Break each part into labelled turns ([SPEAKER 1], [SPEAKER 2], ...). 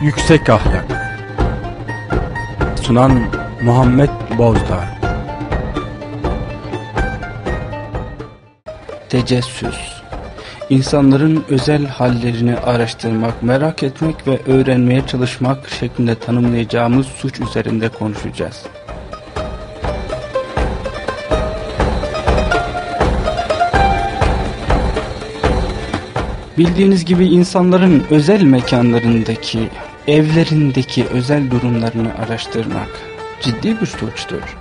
[SPEAKER 1] Yüksek Ahlak. Sunan Muhammed Bozdağ.
[SPEAKER 2] Tecessüs. İnsanların özel hallerini araştırmak, merak etmek ve öğrenmeye çalışmak şeklinde tanımlayacağımız suç üzerinde konuşacağız. Bildiğiniz gibi insanların özel mekanlarındaki, evlerindeki özel durumlarını araştırmak ciddi bir suçtur.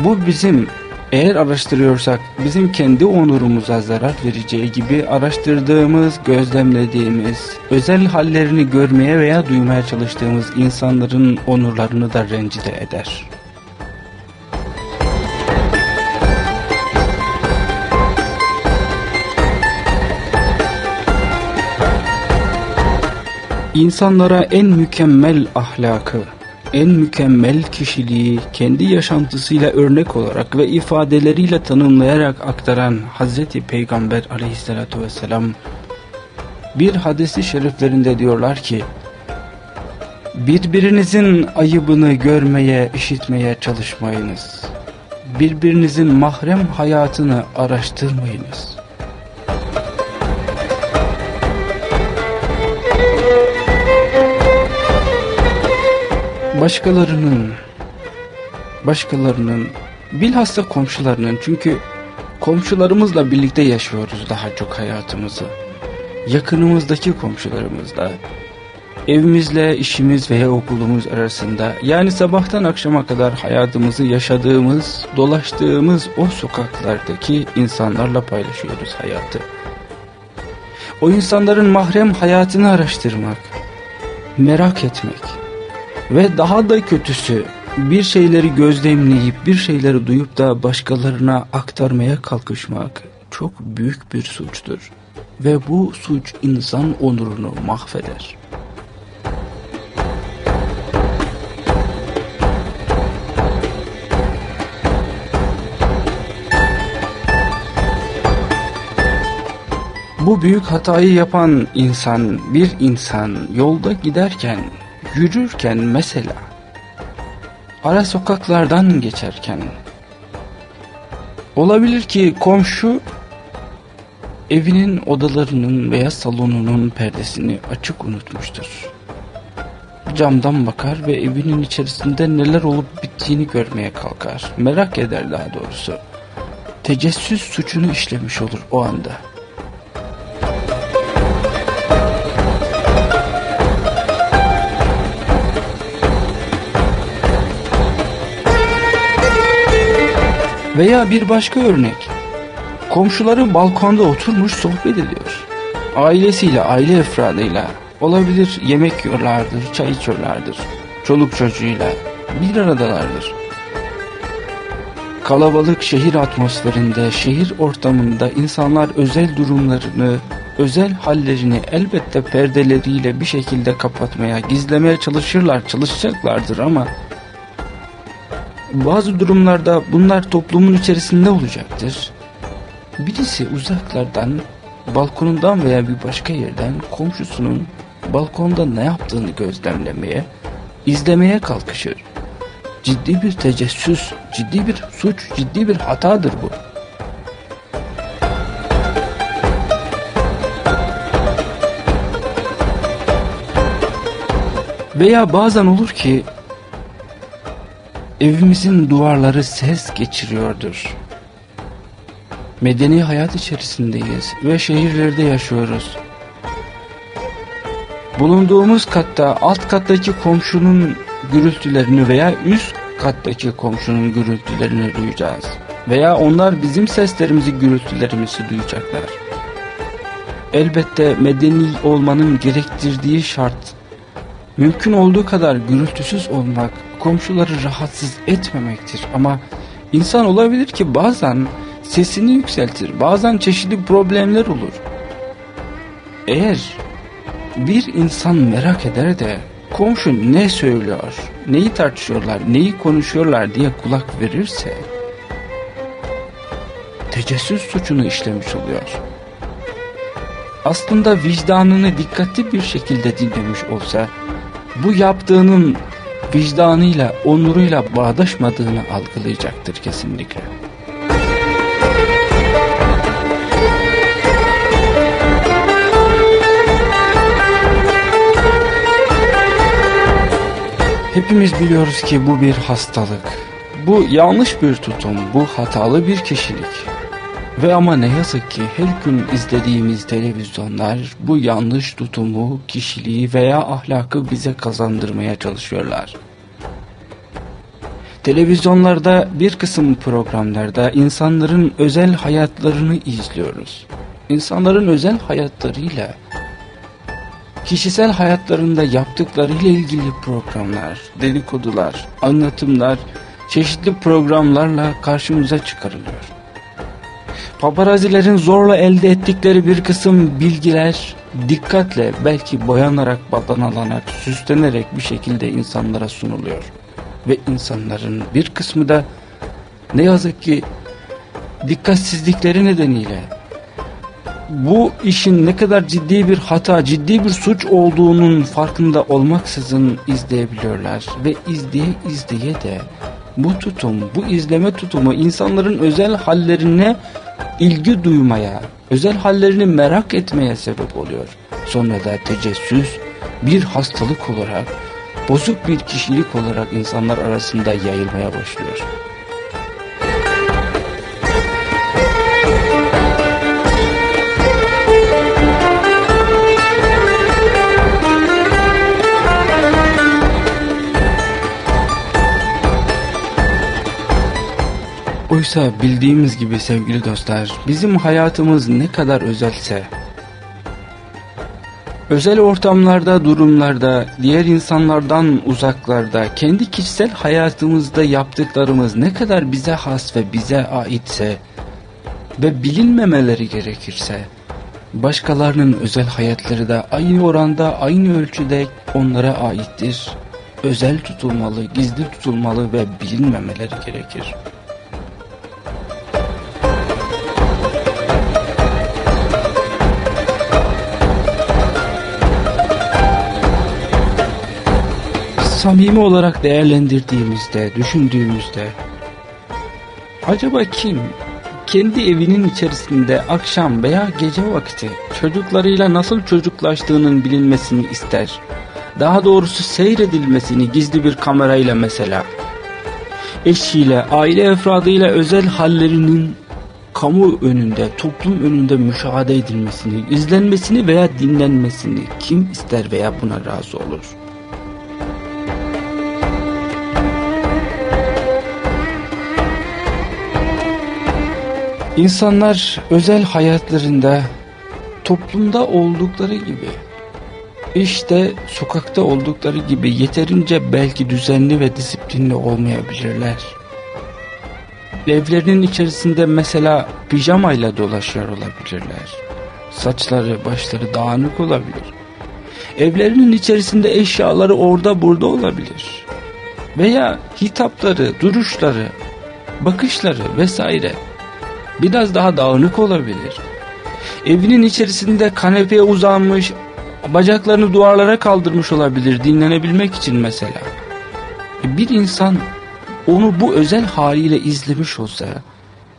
[SPEAKER 2] Bu bizim eğer araştırıyorsak bizim kendi onurumuza zarar vereceği gibi araştırdığımız, gözlemlediğimiz, özel hallerini görmeye veya duymaya çalıştığımız insanların onurlarını da rencide eder. İnsanlara en mükemmel ahlakı, en mükemmel kişiliği kendi yaşantısıyla örnek olarak ve ifadeleriyle tanımlayarak aktaran Hazreti Peygamber aleyhissalatu vesselam bir hadisi şeriflerinde diyorlar ki birbirinizin ayıbını görmeye, işitmeye çalışmayınız. Birbirinizin mahrem hayatını araştırmayınız. Başkalarının başkalarının bilhassa komşularının çünkü komşularımızla birlikte yaşıyoruz daha çok hayatımızı. Yakınımızdaki komşularımızla, evimizle işimiz veya okulumuz arasında yani sabahtan akşama kadar hayatımızı yaşadığımız, dolaştığımız o sokaklardaki insanlarla paylaşıyoruz hayatı. O insanların mahrem hayatını araştırmak, merak etmek, ve daha da kötüsü bir şeyleri gözlemleyip bir şeyleri duyup da başkalarına aktarmaya kalkışmak çok büyük bir suçtur. Ve bu suç insan onurunu mahveder. Bu büyük hatayı yapan insan, bir insan yolda giderken yürürken mesela ara sokaklardan geçerken olabilir ki komşu evinin odalarının veya salonunun perdesini açık unutmuştur. Camdan bakar ve evinin içerisinde neler olup bittiğini görmeye kalkar. Merak eder daha doğrusu. Tecessüs suçunu işlemiş olur o anda. Veya bir başka örnek. Komşuları balkonda oturmuş sohbet ediyor. Ailesiyle, aile efradıyla olabilir yemek yiyorlardır, çay içiyorlardır. Çoluk çocuğuyla bir aradalardır. Kalabalık şehir atmosferinde, şehir ortamında insanlar özel durumlarını, özel hallerini elbette perdeleriyle bir şekilde kapatmaya, gizlemeye çalışırlar, çalışacaklardır ama bazı durumlarda bunlar toplumun içerisinde olacaktır. Birisi uzaklardan, balkonundan veya bir başka yerden komşusunun balkonda ne yaptığını gözlemlemeye, izlemeye kalkışır. Ciddi bir tecessüs, ciddi bir suç, ciddi bir hatadır bu. Veya bazen olur ki evimizin duvarları ses geçiriyordur. Medeni hayat içerisindeyiz ve şehirlerde yaşıyoruz. Bulunduğumuz katta alt kattaki komşunun gürültülerini veya üst kattaki komşunun gürültülerini duyacağız. Veya onlar bizim seslerimizi, gürültülerimizi duyacaklar. Elbette medeni olmanın gerektirdiği şart, mümkün olduğu kadar gürültüsüz olmak, komşuları rahatsız etmemektir. Ama insan olabilir ki bazen sesini yükseltir, bazen çeşitli problemler olur. Eğer bir insan merak eder de komşu ne söylüyor, neyi tartışıyorlar, neyi konuşuyorlar diye kulak verirse tecessüs suçunu işlemiş oluyor. aslında vicdanını dikkatli bir şekilde dinlemiş olsa bu yaptığının vicdanıyla, onuruyla bağdaşmadığını algılayacaktır kesinlikle. Hepimiz biliyoruz ki bu bir hastalık. Bu yanlış bir tutum, bu hatalı bir kişilik. Ve ama ne yazık ki her gün izlediğimiz televizyonlar bu yanlış tutumu, kişiliği veya ahlakı bize kazandırmaya çalışıyorlar. Televizyonlarda bir kısım programlarda insanların özel hayatlarını izliyoruz. İnsanların özel hayatlarıyla kişisel hayatlarında yaptıklarıyla ilgili programlar, dedikodular, anlatımlar, çeşitli programlarla karşımıza çıkarılıyor. Paparazilerin zorla elde ettikleri bir kısım bilgiler dikkatle belki boyanarak, badanalanak, süslenerek bir şekilde insanlara sunuluyor. Ve insanların bir kısmı da ne yazık ki dikkatsizlikleri nedeniyle bu işin ne kadar ciddi bir hata, ciddi bir suç olduğunun farkında olmaksızın izleyebiliyorlar. Ve izleye izleye de bu tutum, bu izleme tutumu insanların özel hallerine ilgi duymaya, özel hallerini merak etmeye sebep oluyor. Sonra da tecessüs bir hastalık olarak, bozuk bir kişilik olarak insanlar arasında yayılmaya başlıyor. Oysa bildiğimiz gibi sevgili dostlar, bizim hayatımız ne kadar özelse, özel ortamlarda, durumlarda, diğer insanlardan uzaklarda, kendi kişisel hayatımızda yaptıklarımız ne kadar bize has ve bize aitse ve bilinmemeleri gerekirse, başkalarının özel hayatları da aynı oranda, aynı ölçüde onlara aittir. Özel tutulmalı, gizli tutulmalı ve bilinmemeleri gerekir. Samimi olarak değerlendirdiğimizde, düşündüğümüzde acaba kim kendi evinin içerisinde akşam veya gece vakti çocuklarıyla nasıl çocuklaştığının bilinmesini ister? Daha doğrusu seyredilmesini gizli bir kamerayla mesela eşiyle, aile efradıyla özel hallerinin kamu önünde, toplum önünde müşahede edilmesini, izlenmesini veya dinlenmesini kim ister veya buna razı olur? İnsanlar özel hayatlarında toplumda oldukları gibi işte sokakta oldukları gibi yeterince belki düzenli ve disiplinli olmayabilirler. Evlerinin içerisinde mesela pijamayla dolaşıyor olabilirler. Saçları, başları dağınık olabilir. Evlerinin içerisinde eşyaları orada burada olabilir. Veya hitapları, duruşları, bakışları vesaire biraz daha dağınık olabilir. Evinin içerisinde kanepeye uzanmış, bacaklarını duvarlara kaldırmış olabilir dinlenebilmek için mesela. Bir insan onu bu özel haliyle izlemiş olsa,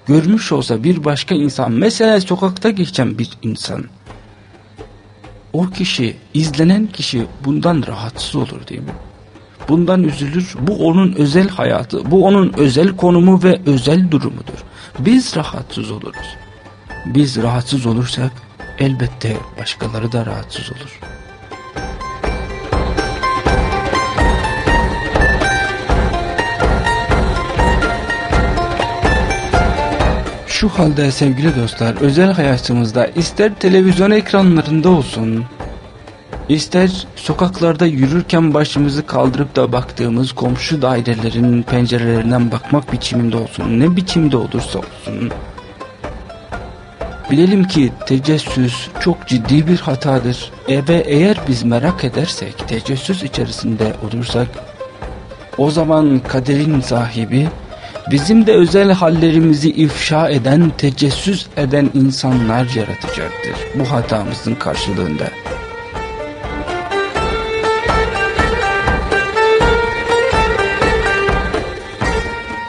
[SPEAKER 2] görmüş olsa bir başka insan, mesela sokakta geçen bir insan, o kişi, izlenen kişi bundan rahatsız olur değil mi? Bundan üzülür. Bu onun özel hayatı, bu onun özel konumu ve özel durumudur biz rahatsız oluruz. Biz rahatsız olursak elbette başkaları da rahatsız olur. Şu halde sevgili dostlar özel hayatımızda ister televizyon ekranlarında olsun İster sokaklarda yürürken başımızı kaldırıp da baktığımız komşu dairelerin pencerelerinden bakmak biçiminde olsun, ne biçimde olursa olsun. Bilelim ki tecessüs çok ciddi bir hatadır e ve eğer biz merak edersek, tecessüs içerisinde olursak, o zaman kaderin sahibi bizim de özel hallerimizi ifşa eden, tecessüs eden insanlar yaratacaktır bu hatamızın karşılığında.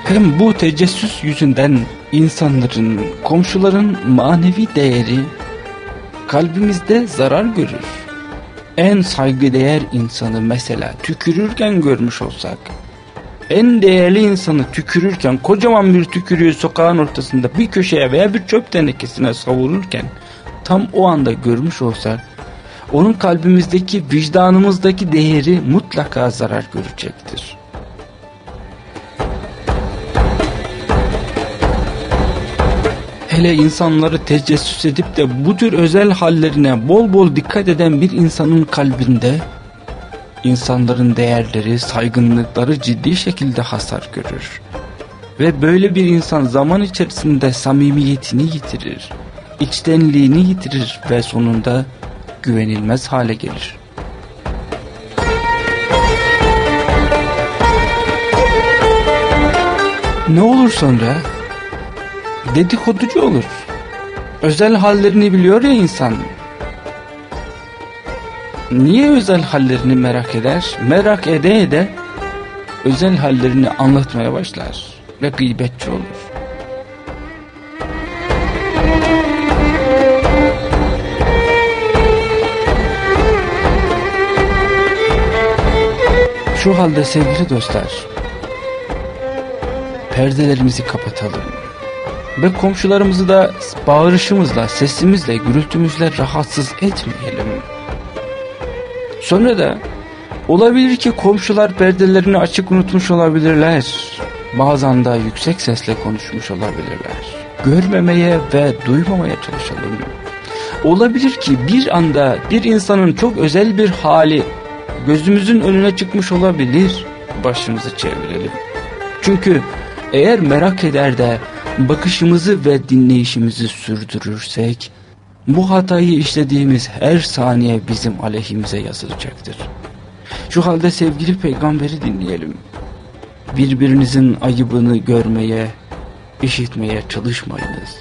[SPEAKER 2] Hem bu tecessüs yüzünden insanların, komşuların manevi değeri kalbimizde zarar görür. En saygıdeğer insanı mesela tükürürken görmüş olsak, en değerli insanı tükürürken, kocaman bir tükürüğü sokağın ortasında bir köşeye veya bir çöp tenekesine savururken, tam o anda görmüş olsak, onun kalbimizdeki, vicdanımızdaki değeri mutlaka zarar görecektir. Hele insanları tecessüs edip de bu tür özel hallerine bol bol dikkat eden bir insanın kalbinde insanların değerleri, saygınlıkları ciddi şekilde hasar görür. Ve böyle bir insan zaman içerisinde samimiyetini yitirir, içtenliğini yitirir ve sonunda güvenilmez hale gelir. Ne olur sonra? Dedikoducu olur. Özel hallerini biliyor ya insan. Niye özel hallerini merak eder? Merak ede ede özel hallerini anlatmaya başlar ve gıybetçi olur. Şu halde sevgili dostlar, perdelerimizi kapatalım ve komşularımızı da bağırışımızla, sesimizle, gürültümüzle rahatsız etmeyelim. Sonra da olabilir ki komşular perdelerini açık unutmuş olabilirler. Bazen de yüksek sesle konuşmuş olabilirler. Görmemeye ve duymamaya çalışalım. Olabilir ki bir anda bir insanın çok özel bir hali gözümüzün önüne çıkmış olabilir. Başımızı çevirelim. Çünkü eğer merak eder de bakışımızı ve dinleyişimizi sürdürürsek bu hatayı işlediğimiz her saniye bizim aleyhimize yazılacaktır. Şu halde sevgili peygamberi dinleyelim. Birbirinizin ayıbını görmeye, işitmeye çalışmayınız.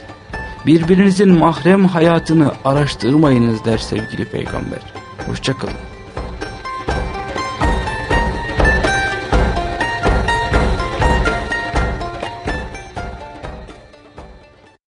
[SPEAKER 2] Birbirinizin mahrem hayatını araştırmayınız der sevgili peygamber. Hoşçakalın.